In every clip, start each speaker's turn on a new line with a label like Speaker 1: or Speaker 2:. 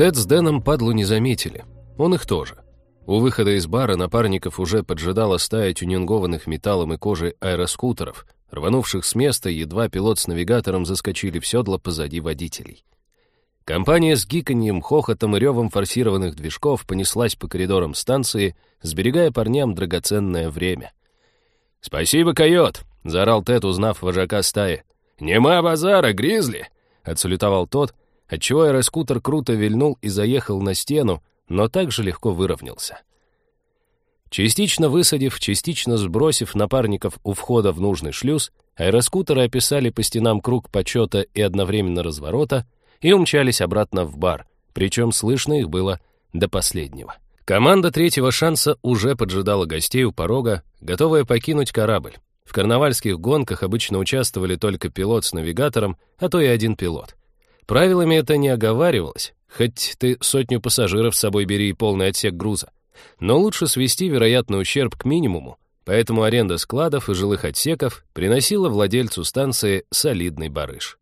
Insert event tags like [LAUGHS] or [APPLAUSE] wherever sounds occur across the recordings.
Speaker 1: Тед с Дэном падлу не заметили. Он их тоже. У выхода из бара напарников уже поджидала стая тюнингованных металлом и кожей аэроскутеров, рванувших с места, едва пилот с навигатором заскочили в седло позади водителей. Компания с гиканьем, хохотом и ревом форсированных движков понеслась по коридорам станции, сберегая парням драгоценное время. «Спасибо, койот!» — заорал Тед, узнав вожака стаи. «Нема базара, Гризли!» — отсалютовал тот, отчего аэроскутер круто вильнул и заехал на стену, но также легко выровнялся. Частично высадив, частично сбросив напарников у входа в нужный шлюз, аэроскутеры описали по стенам круг почета и одновременно разворота и умчались обратно в бар, причем слышно их было до последнего. Команда третьего шанса уже поджидала гостей у порога, готовая покинуть корабль. В карнавальских гонках обычно участвовали только пилот с навигатором, а то и один пилот. Правилами это не оговаривалось, хоть ты сотню пассажиров с собой бери и полный отсек груза. Но лучше свести вероятный ущерб к минимуму, поэтому аренда складов и жилых отсеков приносила владельцу станции солидный барыш.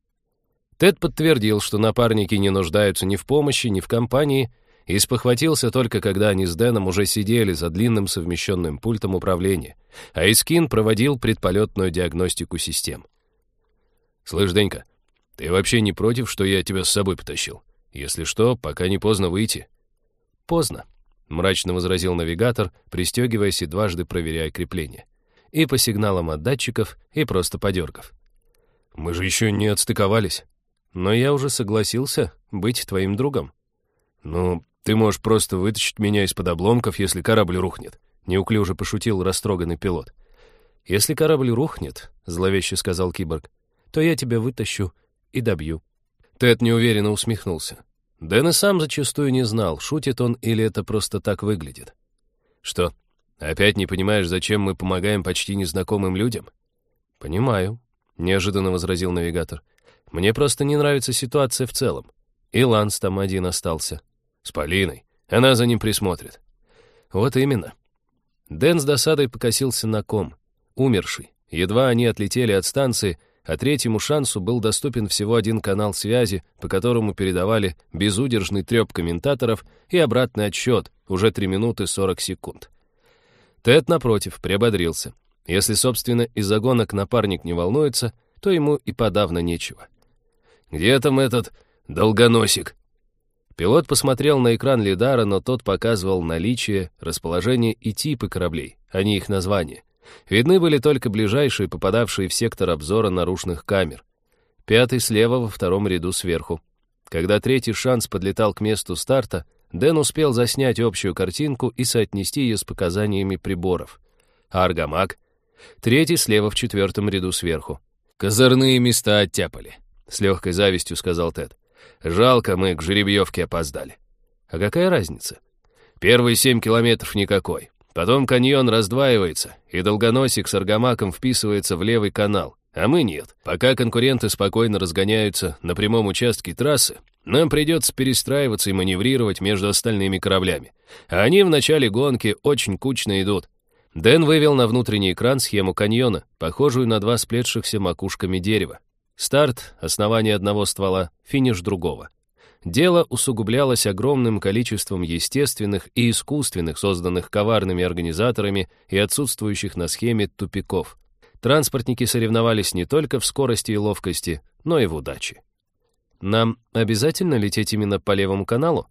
Speaker 1: Тед подтвердил, что напарники не нуждаются ни в помощи, ни в компании, и спохватился только, когда они с Дэном уже сидели за длинным совмещенным пультом управления, а Искин проводил предполетную диагностику систем. «Слышь, Денька, ты вообще не против, что я тебя с собой потащил? Если что, пока не поздно выйти». «Поздно», — мрачно возразил навигатор, пристегиваясь и дважды проверяя крепление. И по сигналам от датчиков, и просто подергав. «Мы же еще не отстыковались. Но я уже согласился быть твоим другом». «Ну, ты можешь просто вытащить меня из-под обломков, если корабль рухнет», — неуклюже пошутил растроганный пилот. «Если корабль рухнет», — зловеще сказал киборг, — «то я тебя вытащу и добью». Тед неуверенно усмехнулся. Дэн и сам зачастую не знал, шутит он или это просто так выглядит. «Что, опять не понимаешь, зачем мы помогаем почти незнакомым людям?» «Понимаю», — неожиданно возразил навигатор. «Мне просто не нравится ситуация в целом. И Ланс там один остался. С Полиной. Она за ним присмотрит». «Вот именно». Дэн с досадой покосился на ком. Умерший. Едва они отлетели от станции, а третьему шансу был доступен всего один канал связи, по которому передавали безудержный треп комментаторов и обратный отсчет, уже 3 минуты 40 секунд. Тед, напротив, приободрился. Если, собственно, из-за гонок напарник не волнуется, то ему и подавно нечего. «Где там этот долгоносик?» Пилот посмотрел на экран лидара, но тот показывал наличие, расположение и типы кораблей, а не их название. Видны были только ближайшие, попадавшие в сектор обзора наружных камер. Пятый слева во втором ряду сверху. Когда третий шанс подлетал к месту старта, Дэн успел заснять общую картинку и соотнести ее с показаниями приборов. А Аргамак? Третий слева в четвертом ряду сверху. «Козырные места оттяпали», — с легкой завистью сказал Тед. «Жалко, мы к жеребьевке опоздали». «А какая разница?» «Первые семь километров никакой. Потом каньон раздваивается, и долгоносик с аргамаком вписывается в левый канал, а мы нет. Пока конкуренты спокойно разгоняются на прямом участке трассы, нам придется перестраиваться и маневрировать между остальными кораблями. А они в начале гонки очень кучно идут. Дэн вывел на внутренний экран схему каньона, похожую на два сплетшихся макушками дерева. Старт, основание одного ствола, финиш другого. Дело усугублялось огромным количеством естественных и искусственных, созданных коварными организаторами и отсутствующих на схеме тупиков. Транспортники соревновались не только в скорости и ловкости, но и в удаче. Нам обязательно лететь именно по левому каналу?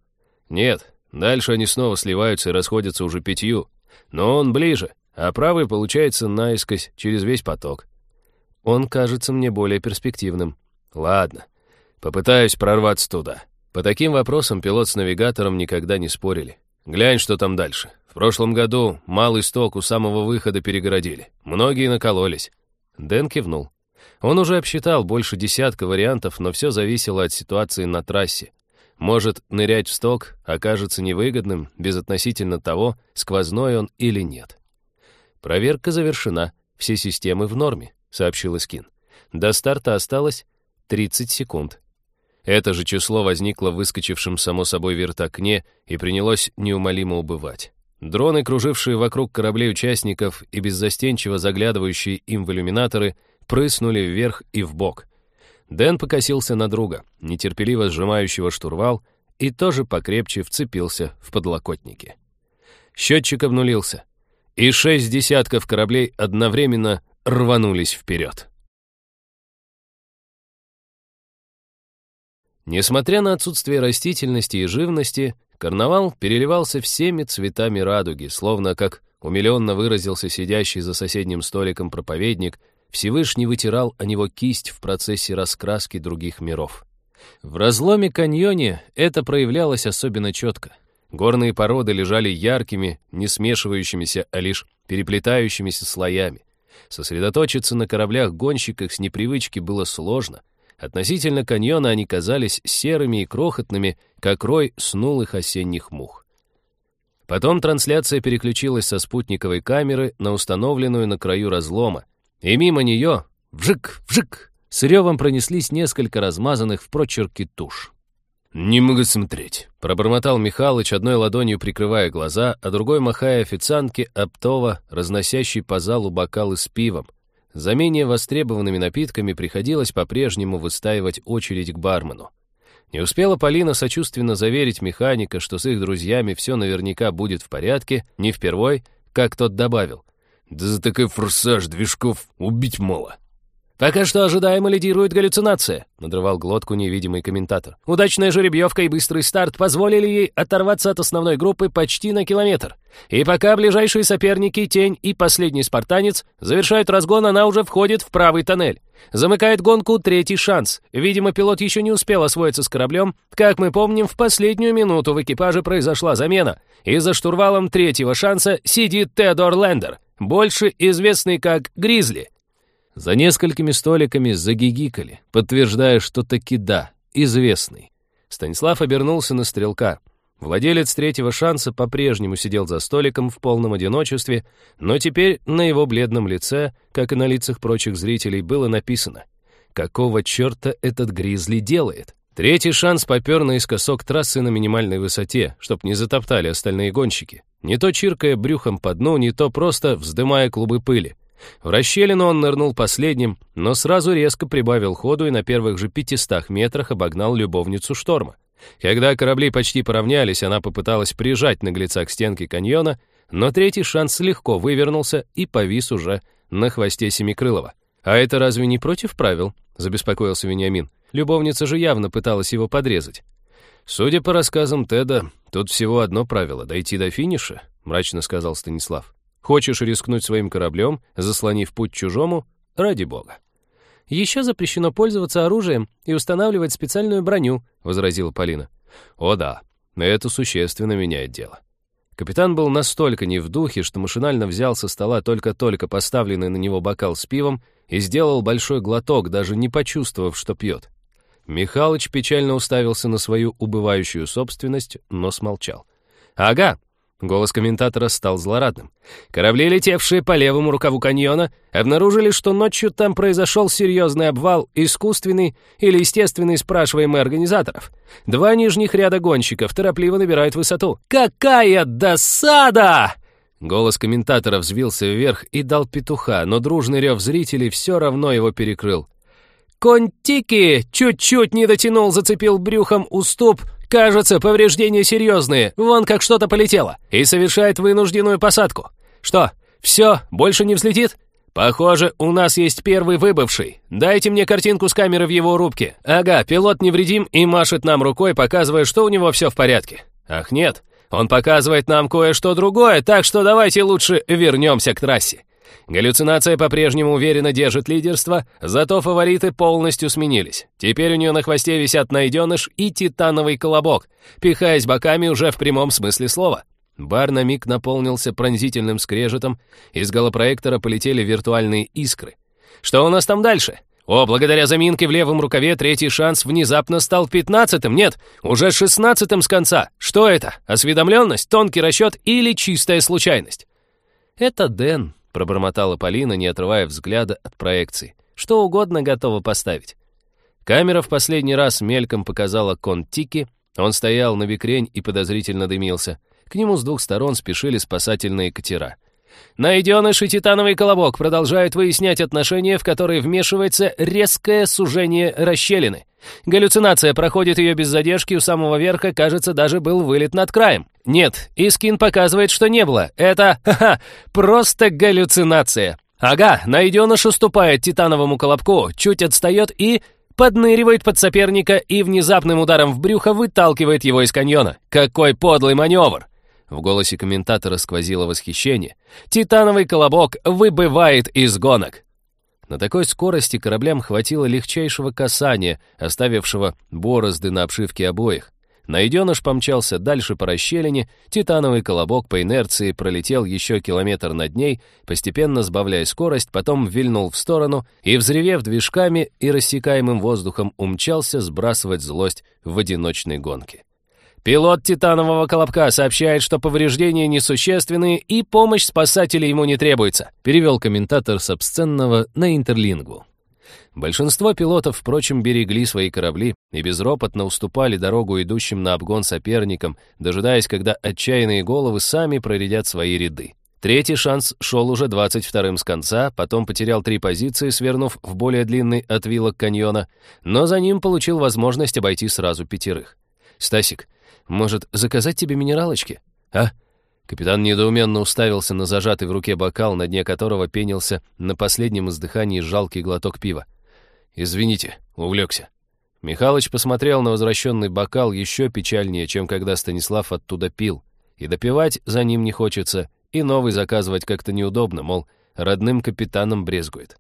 Speaker 1: Нет, дальше они снова сливаются и расходятся уже пятью. Но он ближе, а правый получается наискось через весь поток. Он кажется мне более перспективным. Ладно, попытаюсь прорваться туда. По таким вопросам пилот с навигатором никогда не спорили. Глянь, что там дальше. В прошлом году малый сток у самого выхода перегородили. Многие накололись. Дэн кивнул. Он уже обсчитал больше десятка вариантов, но все зависело от ситуации на трассе. Может, нырять в сток окажется невыгодным, безотносительно того, сквозной он или нет. Проверка завершена, все системы в норме, сообщил Искин. До старта осталось 30 секунд. Это же число возникло в выскочившем само собой вертокне и принялось неумолимо убывать. Дроны, кружившие вокруг кораблей участников и беззастенчиво заглядывающие им в иллюминаторы, прыснули вверх и вбок. Дэн покосился на друга, нетерпеливо сжимающего штурвал, и тоже покрепче вцепился в подлокотники. Счетчик обнулился, и шесть десятков кораблей одновременно рванулись вперед. Несмотря на отсутствие растительности и живности, карнавал переливался всеми цветами радуги, словно, как умиленно выразился сидящий за соседним столиком проповедник, Всевышний вытирал о него кисть в процессе раскраски других миров. В разломе каньоне это проявлялось особенно четко. Горные породы лежали яркими, не смешивающимися, а лишь переплетающимися слоями. Сосредоточиться на кораблях-гонщиках с непривычки было сложно — Относительно каньона они казались серыми и крохотными, как рой снулых осенних мух. Потом трансляция переключилась со спутниковой камеры на установленную на краю разлома, и мимо нее, вжик, вжик, с ревом пронеслись несколько размазанных в прочерки туш. «Не могу смотреть», — пробормотал Михалыч, одной ладонью прикрывая глаза, а другой махая официантке оптово, разносящей по залу бокалы с пивом, за менее востребованными напитками приходилось по-прежнему выстаивать очередь к бармену. Не успела Полина сочувственно заверить механика, что с их друзьями все наверняка будет в порядке, не впервой, как тот добавил. «Да за такой форсаж движков убить мало».
Speaker 2: «Пока что ожидаемо лидирует галлюцинация», — надрывал глотку невидимый комментатор. «Удачная жеребьевка и быстрый старт позволили ей оторваться от основной группы почти на километр. И пока ближайшие соперники Тень и Последний Спартанец завершают разгон, она уже входит в правый тоннель. Замыкает гонку третий шанс. Видимо, пилот еще не успел освоиться с кораблем. Как мы помним, в последнюю минуту в экипаже произошла замена. И за штурвалом третьего шанса сидит Теодор Лендер, больше известный как Гризли.
Speaker 1: За несколькими столиками загигикали, подтверждая, что таки да, известный. Станислав обернулся на стрелка. Владелец третьего шанса по-прежнему сидел за столиком в полном одиночестве, но теперь на его бледном лице, как и на лицах прочих зрителей, было написано «Какого черта этот гризли делает?» Третий шанс попер наискосок трассы на минимальной высоте, чтоб не затоптали остальные гонщики. Не то чиркая брюхом по дну, не то просто вздымая клубы пыли. В расщелину он нырнул последним, но сразу резко прибавил ходу и на первых же 500 метрах обогнал любовницу шторма. Когда корабли почти поравнялись, она попыталась прижать наглеца к стенке каньона, но третий шанс легко вывернулся и повис уже на хвосте Семикрылова. «А это разве не против правил?» — забеспокоился Вениамин. Любовница же явно пыталась его подрезать. «Судя по рассказам Теда, тут всего одно правило — дойти до финиша», — мрачно сказал Станислав. Хочешь рискнуть своим кораблем, заслонив путь чужому? Ради бога.
Speaker 2: «Еще запрещено пользоваться оружием и устанавливать специальную броню», — возразила Полина.
Speaker 1: «О да, это существенно меняет дело». Капитан был настолько не в духе, что машинально взял со стола только-только поставленный на него бокал с пивом и сделал большой глоток, даже не почувствовав, что пьет. Михалыч печально уставился на свою убывающую собственность, но смолчал. «Ага, Голос комментатора стал злорадным. Корабли, летевшие по левому рукаву каньона, обнаружили, что ночью там произошел серьезный обвал, искусственный или естественный, спрашиваем организаторов. Два нижних ряда гонщиков торопливо набирают высоту. «Какая досада!» Голос комментатора взвился вверх и дал петуха, но дружный рев зрителей все равно его перекрыл. «Контики!» Чуть-чуть не дотянул, зацепил брюхом уступ — Кажется, повреждения серьезные, вон как что-то полетело, и совершает вынужденную посадку. Что, все, больше не взлетит? Похоже, у нас есть первый выбывший. Дайте мне картинку с камеры в его рубке. Ага, пилот невредим и машет нам рукой, показывая, что у него все в порядке. Ах нет, он показывает нам кое-что другое, так что давайте лучше вернемся к трассе. Галлюцинация по-прежнему уверенно держит лидерство, зато фавориты полностью сменились. Теперь у нее на хвосте висят найденыш и титановый колобок, пихаясь боками уже в прямом смысле слова. Бар на миг наполнился пронзительным скрежетом, из голопроектора полетели виртуальные искры. Что у нас там дальше? О, благодаря заминке в левом рукаве третий шанс внезапно стал пятнадцатым. Нет, уже шестнадцатым с конца. Что это? Осведомленность, тонкий расчет или чистая случайность? Это Дэн, пробормотала Полина, не отрывая взгляда от проекции. «Что угодно готова поставить». Камера в последний раз мельком показала кон Тики. Он стоял на бикрень и подозрительно дымился. К нему с двух сторон спешили спасательные катера. Найденыш и титановый колобок продолжают выяснять отношения, в которые вмешивается резкое сужение расщелины.
Speaker 2: Галлюцинация проходит ее без задержки у самого верха, кажется, даже был вылет над краем. Нет, Искин показывает, что не было. Это, [LAUGHS] ха-ха, просто галлюцинация. Ага, найденыш уступает титановому колобку, чуть отстает и подныривает под соперника и внезапным ударом в брюхо выталкивает его из каньона. Какой подлый маневр! В голосе комментатора сквозило восхищение. Титановый колобок выбывает из гонок. На такой скорости кораблям хватило легчайшего касания, оставившего борозды на обшивке обоих. Найденыш помчался дальше по расщелине, титановый колобок по инерции пролетел еще километр над ней, постепенно сбавляя скорость, потом вильнул в сторону и, взревев движками и рассекаемым воздухом, умчался сбрасывать злость в одиночной гонке. Пилот титанового колобка сообщает, что повреждения несущественные и помощь спасателей ему не требуется, перевел комментатор с обсценного на интерлингу. Большинство пилотов, впрочем, берегли свои корабли и безропотно уступали дорогу идущим на обгон соперникам, дожидаясь, когда отчаянные головы сами проредят свои ряды. Третий шанс шел уже 22-м с конца, потом потерял три позиции, свернув в более длинный отвилок каньона, но за ним получил возможность обойти сразу пятерых. «Стасик, может, заказать тебе минералочки? А?» Капитан недоуменно уставился на зажатый в руке бокал, на дне которого пенился на последнем издыхании жалкий глоток пива. «Извините, увлекся». Михалыч посмотрел на возвращенный бокал еще печальнее, чем когда Станислав оттуда пил. И допивать за ним не хочется, и новый заказывать как-то неудобно, мол, родным капитаном брезгует.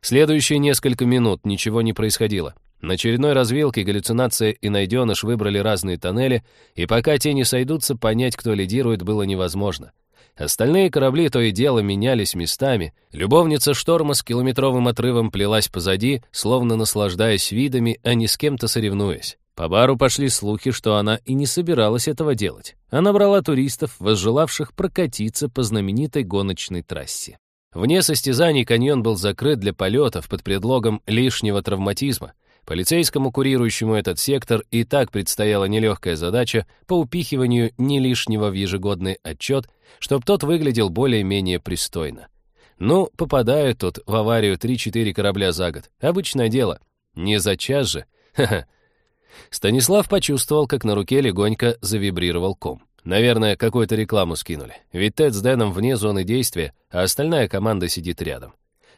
Speaker 2: Следующие несколько минут ничего не происходило. На очередной развилке галлюцинация и найденыш выбрали разные тоннели, и пока те не сойдутся, понять, кто лидирует, было невозможно. Остальные корабли то и дело менялись местами. Любовница шторма с километровым отрывом плелась позади, словно наслаждаясь видами, а не с кем-то соревнуясь. По бару пошли слухи, что она и не собиралась этого делать. Она брала туристов, возжелавших прокатиться по знаменитой гоночной трассе. Вне состязаний каньон был закрыт для полетов под предлогом лишнего травматизма. Полицейскому, курирующему этот сектор, и так предстояла нелегкая задача по упихиванию не лишнего в ежегодный отчет, чтобы тот выглядел более-менее пристойно. Ну, попадают тут в аварию 3-4 корабля за год. Обычное дело. Не за час же. Ха-ха. Станислав почувствовал, как на руке легонько завибрировал ком. Наверное, какую-то рекламу скинули. Ведь Тед с Дэном вне зоны действия, а остальная команда сидит рядом.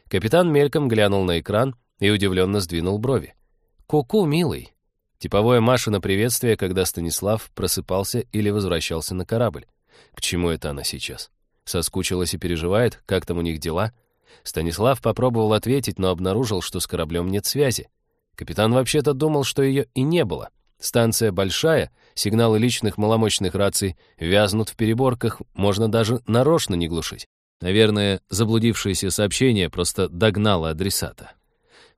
Speaker 2: Капитан мельком глянул на экран и удивленно сдвинул брови. «Ку-ку, милый!» Типовое Маша на приветствие, когда Станислав просыпался или возвращался на корабль. К чему это она сейчас? Соскучилась и переживает, как там у них дела? Станислав попробовал ответить, но обнаружил, что с кораблем нет связи. Капитан вообще-то думал, что ее и не было. Станция большая, сигналы личных маломощных раций вязнут в переборках, можно даже нарочно не глушить. Наверное, заблудившееся сообщение просто догнало адресата.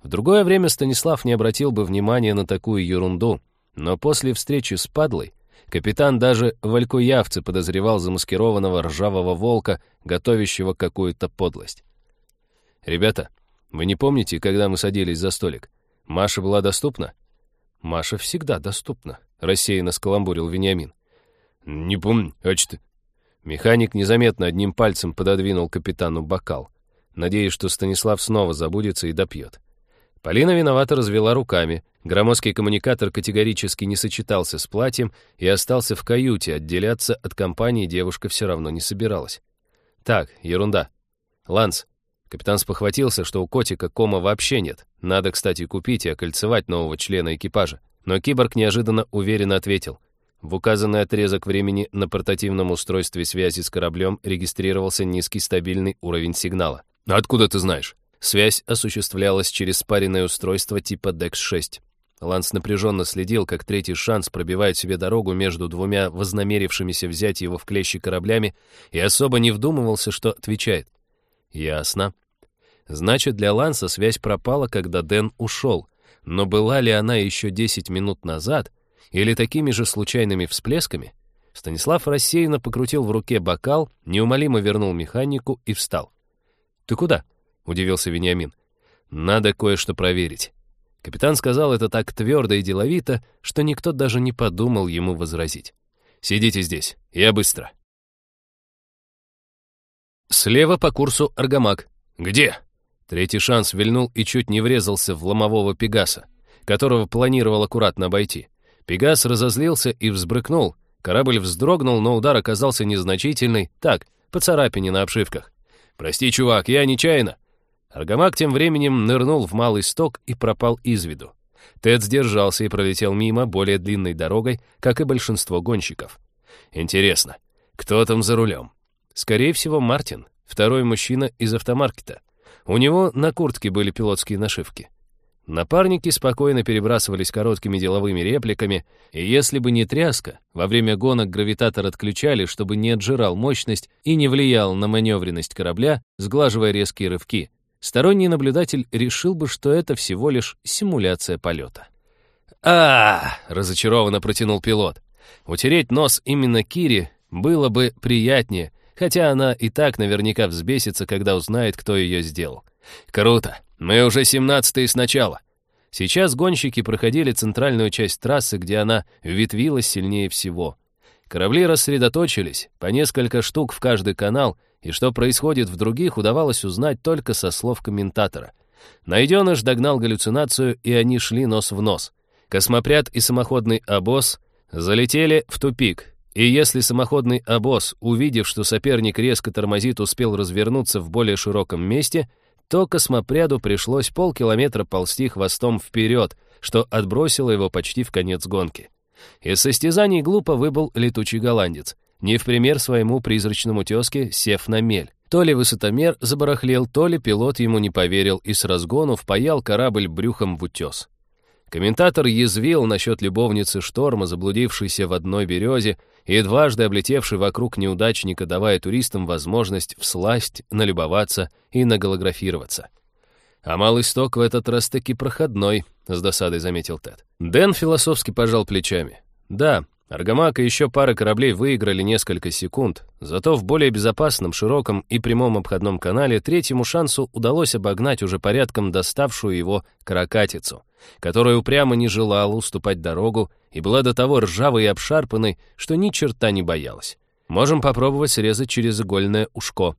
Speaker 2: В другое время Станислав не обратил бы внимания на такую ерунду, но после встречи с падлой капитан даже в Алькуявце подозревал замаскированного ржавого волка, готовящего какую-то подлость. «Ребята, вы не помните, когда мы садились за столик? Маша была доступна?» «Маша всегда доступна», — рассеянно скаламбурил Вениамин. «Не помню, а что ты?» Механик незаметно одним пальцем пододвинул капитану бокал, надеясь, что Станислав снова забудется и допьет. Полина виновато развела руками. Громоздкий коммуникатор категорически не сочетался с платьем и остался в каюте. Отделяться от компании девушка все равно не собиралась. Так, ерунда. Ланс. Капитан спохватился, что у котика кома вообще нет. Надо, кстати, купить и окольцевать нового члена экипажа. Но киборг неожиданно уверенно ответил. В указанный отрезок времени на портативном устройстве связи с кораблем регистрировался низкий стабильный уровень сигнала. «Откуда ты знаешь?» Связь осуществлялась через спаренное устройство типа DEX-6. Ланс напряженно следил, как третий шанс пробивает себе дорогу между двумя вознамерившимися взять его в клещи кораблями и особо не вдумывался, что отвечает. «Ясно. Значит, для Ланса связь пропала, когда Дэн ушел. Но была ли она еще 10 минут назад или такими же случайными всплесками?» Станислав рассеянно покрутил в руке бокал, неумолимо вернул механику и встал. «Ты куда?» — удивился Вениамин. «Надо кое-что проверить». Капитан сказал это так твердо и деловито, что никто даже не подумал ему возразить. «Сидите здесь, я быстро». Слева по курсу Аргамак. «Где?» Третий шанс вильнул и чуть не врезался в ломового Пегаса.
Speaker 1: которого планировал аккуратно обойти. Пегас разозлился и взбрыкнул. Корабль вздрогнул, но удар оказался незначительный. Так, по царапине на обшивках. «Прости, чувак, я нечаянно». Аргамак тем временем нырнул в малый сток и пропал из виду. Тед сдержался и пролетел мимо более длинной дорогой, как и большинство гонщиков. Интересно, кто там за рулем? Скорее всего, Мартин, второй мужчина из автомаркета. У него на куртке были пилотские нашивки. Напарники спокойно перебрасывались короткими деловыми репликами, и если бы не тряска, во время гонок гравитатор отключали, чтобы не отжирал мощность и не влиял на маневренность корабля, сглаживая резкие рывки. Сторонний наблюдатель решил бы, что это всего лишь симуляция полета. а, разочарованно протянул пилот. Утереть нос именно Кире было бы приятнее, хотя она и так наверняка взбесится, когда узнает, кто ее сделал. Круто. Мы уже семнадцатые сначала. Сейчас гонщики проходили центральную часть трассы, где она ветвилась сильнее всего. Корабли рассредоточились, по несколько штук в каждый канал, и что происходит в других, удавалось узнать только со слов комментатора. Найденыш догнал галлюцинацию, и они шли нос в нос. Космопряд и самоходный обоз залетели в тупик, и если самоходный обоз, увидев, что соперник резко тормозит, успел развернуться в более широком месте, то космопряду пришлось полкилометра ползти хвостом вперед, что отбросило его почти в конец гонки. Из состязаний глупо выбыл летучий голландец, не в пример своему призрачному тезке, сев на мель. То ли высотомер забарахлел, то ли пилот ему не поверил и с разгону впаял корабль брюхом в утес. Комментатор язвил насчет любовницы шторма, заблудившейся в одной березе, и дважды облетевший вокруг неудачника, давая туристам возможность всласть, налюбоваться и наголографироваться. А малый сток в этот раз таки проходной, с досадой заметил Тед. Дэн философски пожал плечами. Да, Аргамак и еще пара кораблей выиграли несколько секунд, зато в более безопасном, широком и прямом обходном канале третьему шансу удалось обогнать уже порядком доставшую его каракатицу, которая упрямо не желала уступать дорогу и была до того ржавой и обшарпанной, что ни черта не боялась. Можем попробовать срезать через игольное ушко.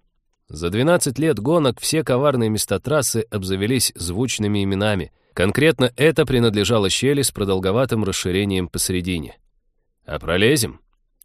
Speaker 1: За 12 лет гонок все коварные места трассы обзавелись звучными именами. Конкретно это принадлежало щели с продолговатым расширением посередине. А пролезем?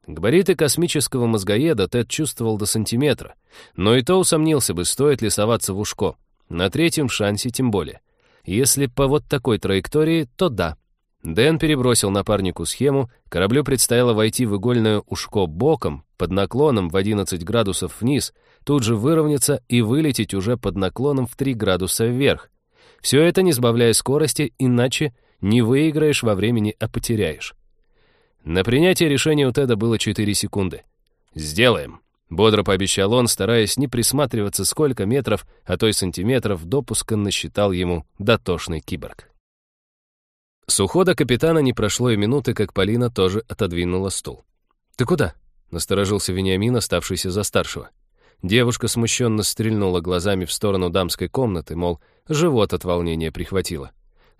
Speaker 1: Габариты космического мозгоеда Тед чувствовал до сантиметра, но и то усомнился бы, стоит ли соваться в ушко. На третьем шансе тем более. Если по вот такой траектории, то да. Дэн перебросил напарнику схему, кораблю предстояло войти в игольное ушко боком, под наклоном в 11 градусов вниз, тут же выровняться и вылететь уже под наклоном в 3 градуса вверх. Все это не сбавляя скорости, иначе не выиграешь во времени, а потеряешь. На принятие решения у Теда было 4 секунды. «Сделаем», — бодро пообещал он, стараясь не присматриваться, сколько метров, а то и сантиметров допуска насчитал ему дотошный киборг. С ухода капитана не прошло и минуты, как Полина тоже отодвинула стул. «Ты куда?» — насторожился Вениамин, оставшийся за старшего. Девушка смущенно стрельнула глазами в сторону дамской комнаты, мол, живот от волнения прихватило.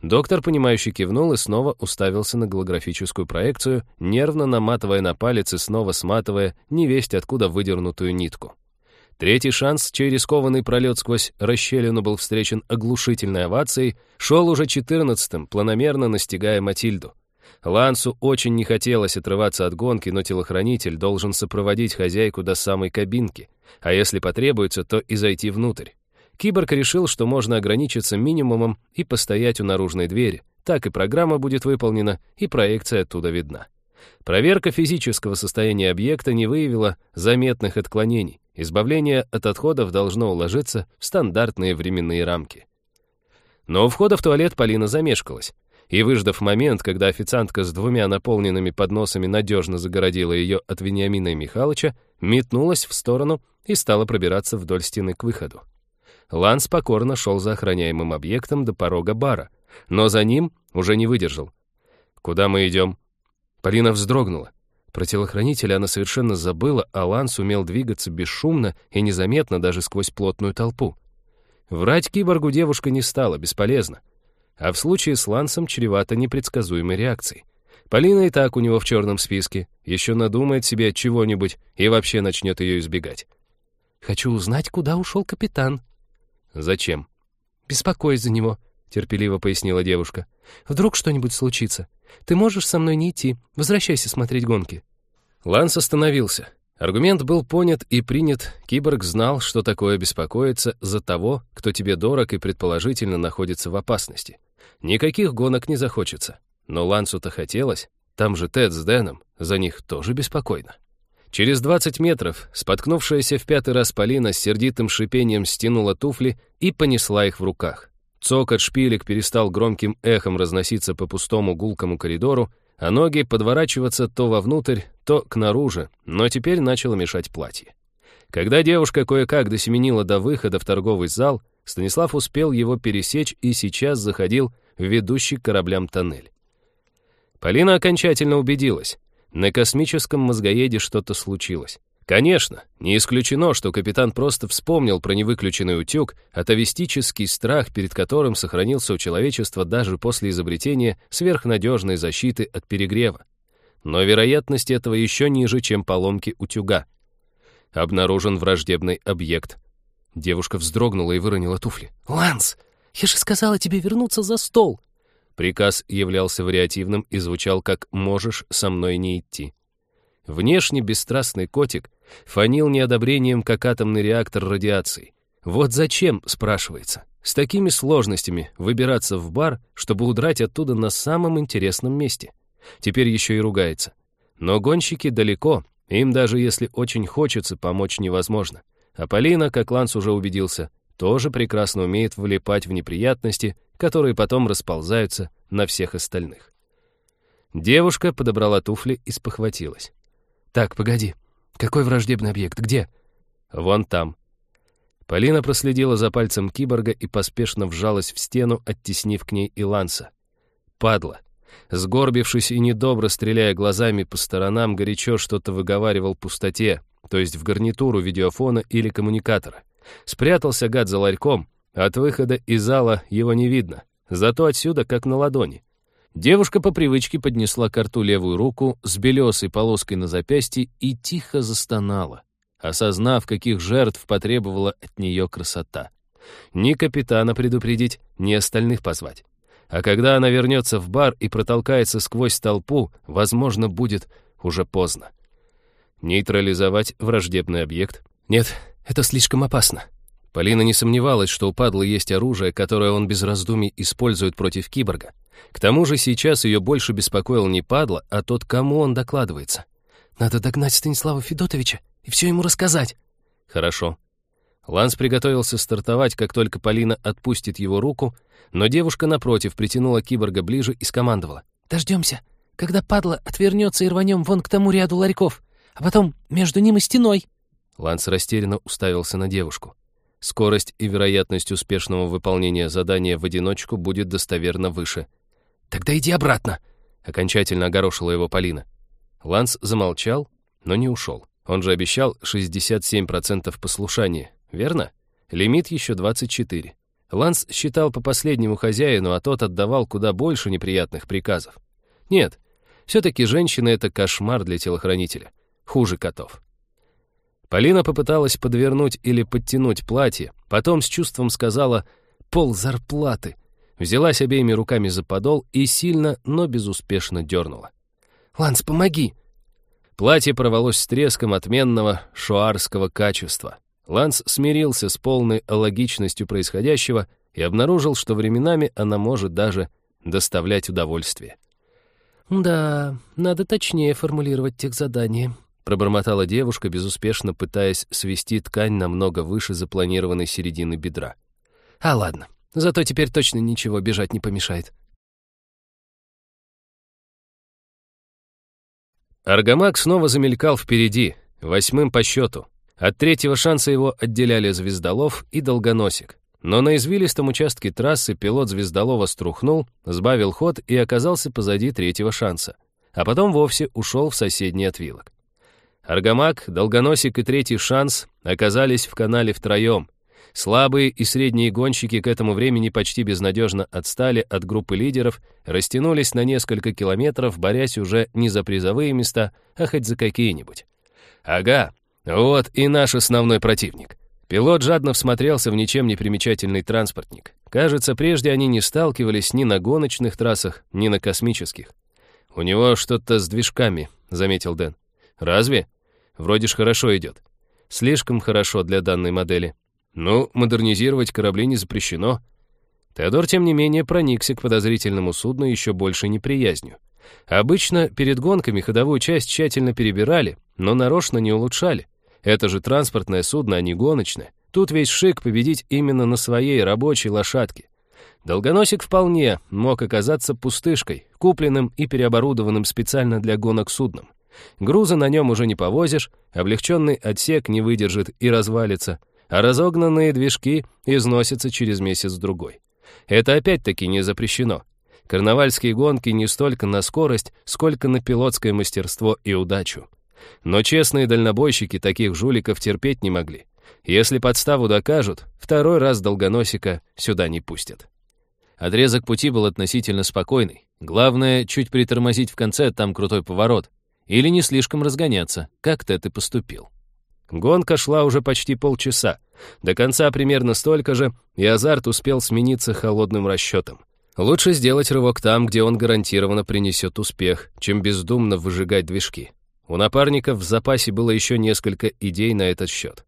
Speaker 1: Доктор, понимающий, кивнул и снова уставился на голографическую проекцию, нервно наматывая на палец и снова сматывая невесть откуда выдернутую нитку. Третий шанс, чей рискованный пролет сквозь расщелину был встречен оглушительной овацией, шел уже четырнадцатым, планомерно настигая Матильду. Лансу очень не хотелось отрываться от гонки, но телохранитель должен сопроводить хозяйку до самой кабинки, а если потребуется, то и зайти внутрь. Киборг решил, что можно ограничиться минимумом и постоять у наружной двери. Так и программа будет выполнена, и проекция оттуда видна. Проверка физического состояния объекта не выявила заметных отклонений. Избавление от отходов должно уложиться в стандартные временные рамки. Но у входа в туалет Полина замешкалась. И, выждав момент, когда официантка с двумя наполненными подносами надежно загородила ее от Вениамина и Михалыча, метнулась в сторону и стала пробираться вдоль стены к выходу. Ланс покорно шел за охраняемым объектом до порога бара, но за ним уже не выдержал. «Куда мы идем?» Полина вздрогнула. Про телохранителя она совершенно забыла, а Ланс умел двигаться бесшумно и незаметно даже сквозь плотную толпу. Врать киборгу девушка не стала, бесполезно. А в случае с Лансом чревато непредсказуемой реакцией. Полина и так у него в черном списке, еще надумает себе чего-нибудь и вообще начнет ее избегать. «Хочу узнать, куда ушел капитан», «Зачем?» «Беспокоюсь за него.
Speaker 2: — терпеливо пояснила девушка. «Вдруг что-нибудь случится? Ты можешь со мной не идти. Возвращайся смотреть гонки». Ланс остановился. Аргумент был понят и принят. Киборг знал, что такое беспокоиться за того, кто тебе дорог и предположительно находится в опасности. Никаких гонок не захочется. Но Лансу-то хотелось. Там же Тед с Дэном. За них тоже беспокойно. Через 20 метров споткнувшаяся в пятый раз Полина с сердитым шипением стянула туфли и понесла их в руках. Цокот шпилек перестал громким эхом разноситься по пустому гулкому коридору, а ноги подворачиваться то вовнутрь, то к наружу, но теперь начало мешать платье. Когда девушка кое-как досеменила до выхода в торговый зал, Станислав успел его пересечь и сейчас заходил в ведущий кораблям тоннель. Полина окончательно убедилась. На космическом мозгоеде что-то случилось. Конечно, не исключено, что капитан просто вспомнил про невыключенный утюг, атовистический страх, перед которым сохранился у человечества даже после изобретения сверхнадежной защиты от перегрева. Но вероятность этого еще ниже, чем поломки утюга. Обнаружен враждебный объект. Девушка вздрогнула и выронила туфли.
Speaker 3: «Ланс, я же сказала тебе вернуться за стол!»
Speaker 1: Приказ являлся вариативным и звучал как «можешь со мной не идти». Внешне бесстрастный котик фанил неодобрением, как атомный реактор радиации. Вот зачем, спрашивается, с такими сложностями выбираться в бар, чтобы удрать оттуда на самом интересном месте. Теперь еще и ругается. Но гонщики далеко, им даже если очень хочется, помочь невозможно. А Полина, как Ланс уже убедился, тоже прекрасно умеет влипать в неприятности, которые потом расползаются на всех остальных. Девушка подобрала туфли и спохватилась. «Так, погоди. Какой враждебный объект? Где?» «Вон там». Полина проследила за пальцем киборга и поспешно вжалась в стену, оттеснив к ней Иланса. «Падла». Сгорбившись и недобро стреляя глазами по сторонам, горячо что-то выговаривал пустоте, то есть в гарнитуру видеофона или коммуникатора. Спрятался гад за ларьком, от выхода из зала его не видно, зато отсюда как на ладони. Девушка по привычке поднесла к рту левую руку с белесой полоской на запястье и тихо застонала, осознав, каких жертв потребовала от нее красота. Ни капитана предупредить, ни остальных позвать. А когда она вернется в бар и протолкается сквозь толпу, возможно, будет уже поздно. Нейтрализовать враждебный объект? Нет, это слишком опасно. Полина не сомневалась, что у падла есть оружие, которое он без раздумий использует против киборга. К тому же сейчас ее больше беспокоил не падла, а тот, кому он докладывается.
Speaker 3: «Надо догнать Станислава Федотовича и все ему рассказать».
Speaker 1: «Хорошо». Ланс приготовился стартовать, как только Полина отпустит его руку, но девушка, напротив, притянула киборга ближе и скомандовала.
Speaker 3: «Дождемся, когда падла отвернется и рванем вон к тому ряду ларьков, а потом между ним и стеной».
Speaker 1: Ланс растерянно уставился на девушку. Скорость и вероятность успешного выполнения задания в одиночку будет достоверно выше.
Speaker 3: «Тогда иди обратно!»
Speaker 1: — окончательно огорошила его Полина. Ланс замолчал, но не ушел. Он же обещал 67% послушания, верно? Лимит еще 24. Ланс считал по последнему хозяину, а тот отдавал куда больше неприятных приказов. Нет, все-таки женщина — это кошмар для телохранителя. Хуже котов. Полина попыталась подвернуть или подтянуть платье, потом с чувством сказала «пол зарплаты», взялась обеими руками за подол и сильно, но безуспешно дернула.
Speaker 3: «Ланс, помоги!»
Speaker 1: Платье порвалось с треском отменного шуарского качества. Ланс смирился с полной логичностью происходящего и обнаружил, что временами она может даже доставлять удовольствие.
Speaker 3: «Да, надо точнее формулировать тех задания»,
Speaker 1: пробормотала девушка, безуспешно пытаясь свести ткань намного выше запланированной середины бедра.
Speaker 3: «А ладно, зато теперь точно ничего бежать не помешает».
Speaker 1: Аргамак снова замелькал впереди, восьмым по счету. От третьего шанса его отделяли Звездолов и Долгоносик. Но на извилистом участке трассы пилот Звездолова струхнул, сбавил ход и оказался позади третьего шанса. А потом вовсе ушел в соседний отвилок. Аргамак, Долгоносик и Третий Шанс оказались в канале втроем. Слабые и средние гонщики к этому времени почти безнадежно отстали от группы лидеров, растянулись на несколько километров, борясь уже не за призовые места, а хоть за какие-нибудь. Ага, вот и наш основной противник. Пилот жадно всмотрелся в ничем не примечательный транспортник. Кажется, прежде они не сталкивались ни на гоночных трассах, ни на космических. «У него что-то с движками», — заметил Дэн. «Разве? Вроде ж хорошо идет. Слишком хорошо для данной модели. Ну, модернизировать корабли не запрещено». Теодор, тем не менее, проникся к подозрительному судну еще большей неприязнью. Обычно перед гонками ходовую часть тщательно перебирали, но нарочно не улучшали. Это же транспортное судно, а не гоночное. Тут весь шик победить именно на своей рабочей лошадке. Долгоносик вполне мог оказаться пустышкой, купленным и переоборудованным специально для гонок судном. Груза на нем уже не повозишь, облегченный отсек не выдержит и развалится, а разогнанные движки износятся через месяц-другой. Это опять-таки не запрещено. Карнавальские гонки не столько на скорость, сколько на пилотское мастерство и удачу. Но честные дальнобойщики таких жуликов терпеть не могли. Если подставу докажут, второй раз долгоносика сюда не пустят. Отрезок пути был относительно спокойный. Главное, чуть притормозить в конце, там крутой поворот. Или не слишком разгоняться, как Тед и поступил. Гонка шла уже почти полчаса. До конца примерно столько же, и азарт успел смениться холодным расчетом. Лучше сделать рывок там, где он гарантированно принесет успех, чем бездумно выжигать движки. У напарников в запасе было еще несколько идей на этот счет.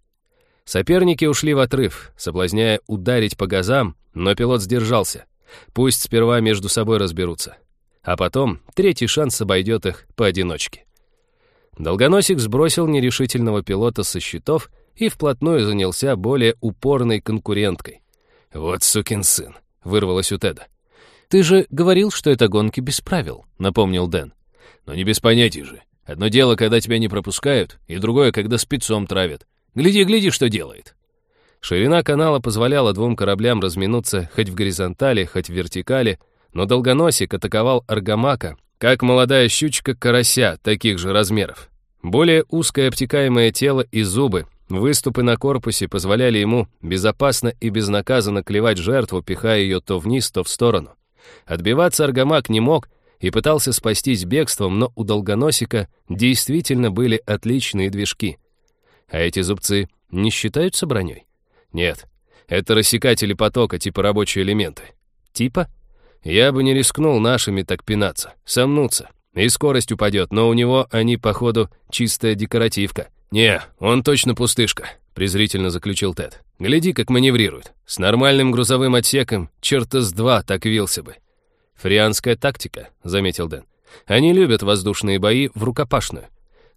Speaker 1: Соперники ушли в отрыв, соблазняя ударить по газам, но пилот сдержался. Пусть сперва между собой разберутся. А потом третий шанс обойдет их поодиночке. Долгоносик сбросил нерешительного пилота со счетов и вплотную занялся более упорной конкуренткой. «Вот сукин сын», — вырвалось у Теда.
Speaker 2: «Ты же говорил, что это гонки без правил», — напомнил Дэн.
Speaker 1: «Но не без понятий же. Одно дело, когда тебя не пропускают, и другое, когда спецом травят. Гляди, гляди, что делает». Ширина канала позволяла двум кораблям разминуться хоть в горизонтали, хоть в вертикали, но долгоносик атаковал Аргамака, как молодая щучка карася таких же размеров. Более узкое обтекаемое тело и зубы, выступы на корпусе позволяли ему безопасно и безнаказанно клевать жертву, пихая ее то вниз, то в сторону. Отбиваться Аргамак не мог и пытался спастись бегством, но у долгоносика действительно были отличные движки. А эти зубцы не считаются броней? Нет, это рассекатели потока, типа рабочие элементы. Типа? Я бы не рискнул нашими так пинаться, сомнуться. И скорость упадет, но у него они, походу, чистая декоративка. «Не, он точно пустышка», — презрительно заключил Тед. «Гляди, как маневрирует. С нормальным грузовым отсеком черта с два так вился бы». «Фрианская тактика», — заметил Дэн. «Они любят воздушные бои в рукопашную».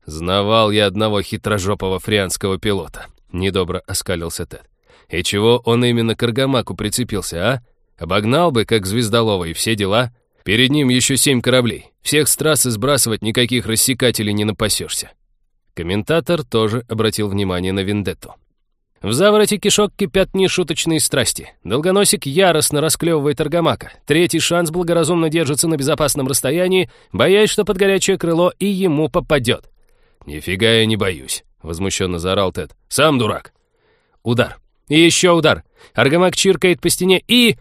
Speaker 1: «Знавал я одного хитрожопого фрианского пилота», — недобро оскалился Тед. «И чего он именно к Аргамаку прицепился, а? Обогнал бы, как звездолова, и все дела. Перед ним еще семь кораблей. Всех с трассы сбрасывать никаких рассекателей не напасешься». Комментатор тоже обратил внимание на вендетту. В завороте кишок кипят нешуточные страсти. Долгоносик яростно расклевывает аргамака. Третий шанс благоразумно держится на безопасном расстоянии, боясь, что под горячее крыло и ему попадет. «Нифига я не боюсь», — возмущенно заорал Тед. «Сам дурак». Удар. И еще удар. Аргамак чиркает по стене и...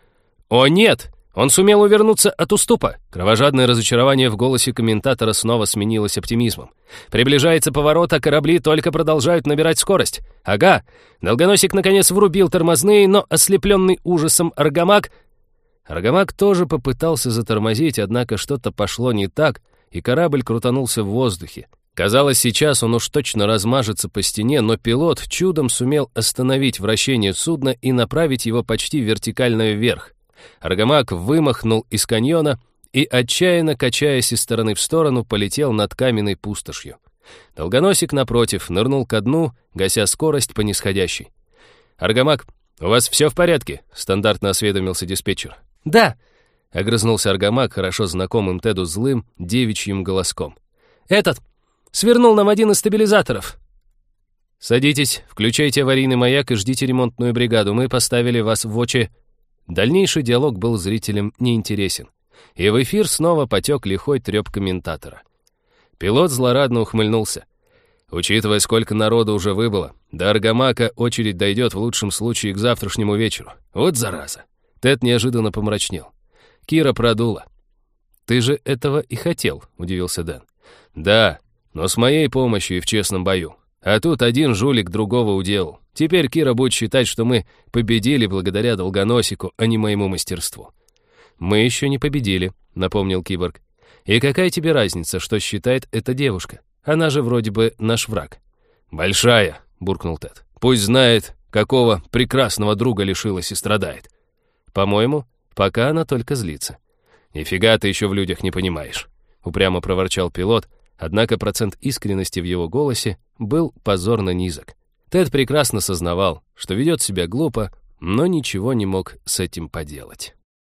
Speaker 1: О нет! Он сумел увернуться от уступа. Кровожадное разочарование в голосе комментатора снова сменилось оптимизмом. Приближается поворот, а корабли только продолжают набирать скорость. Ага, долгоносик наконец врубил тормозные, но ослепленный ужасом Аргамак... Аргамак тоже попытался затормозить, однако что-то пошло не так, и корабль крутанулся в воздухе. Казалось, сейчас он уж точно размажется по стене, но пилот чудом сумел остановить вращение судна и направить его почти вертикально вверх. Аргамак вымахнул из каньона и, отчаянно качаясь из стороны в сторону, полетел над каменной пустошью. Долгоносик, напротив, нырнул ко дну, гася скорость по нисходящей. «Аргамак, у вас все в порядке?» — стандартно осведомился диспетчер.
Speaker 2: «Да!»
Speaker 1: — огрызнулся Аргамак, хорошо знакомым Теду злым, девичьим голоском.
Speaker 2: «Этот! Свернул нам один из стабилизаторов!»
Speaker 1: «Садитесь, включайте аварийный маяк и ждите ремонтную бригаду. Мы поставили вас в очи Дальнейший диалог был зрителям неинтересен, и в эфир снова потек лихой треп комментатора. Пилот злорадно ухмыльнулся. Учитывая, сколько народу уже выбыло, до Аргамака очередь дойдет в лучшем случае к завтрашнему вечеру. Вот зараза. Тед неожиданно помрачнел. Кира продула. «Ты же этого и хотел», — удивился Дэн. «Да, но с моей помощью и в честном бою. А тут один жулик другого уделал. Теперь Кира будет считать, что мы победили благодаря долгоносику, а не моему мастерству».
Speaker 2: «Мы еще не победили», — напомнил киборг. «И какая тебе разница, что считает эта девушка? Она же вроде бы наш враг».
Speaker 1: «Большая», — буркнул Тед. «Пусть знает, какого прекрасного друга лишилась и страдает».
Speaker 2: «По-моему, пока она только злится».
Speaker 1: «Нифига ты еще в людях не понимаешь», — упрямо проворчал пилот, однако процент искренности в его голосе был позорно низок. Тед прекрасно сознавал, что ведет себя глупо, но ничего не мог с этим поделать.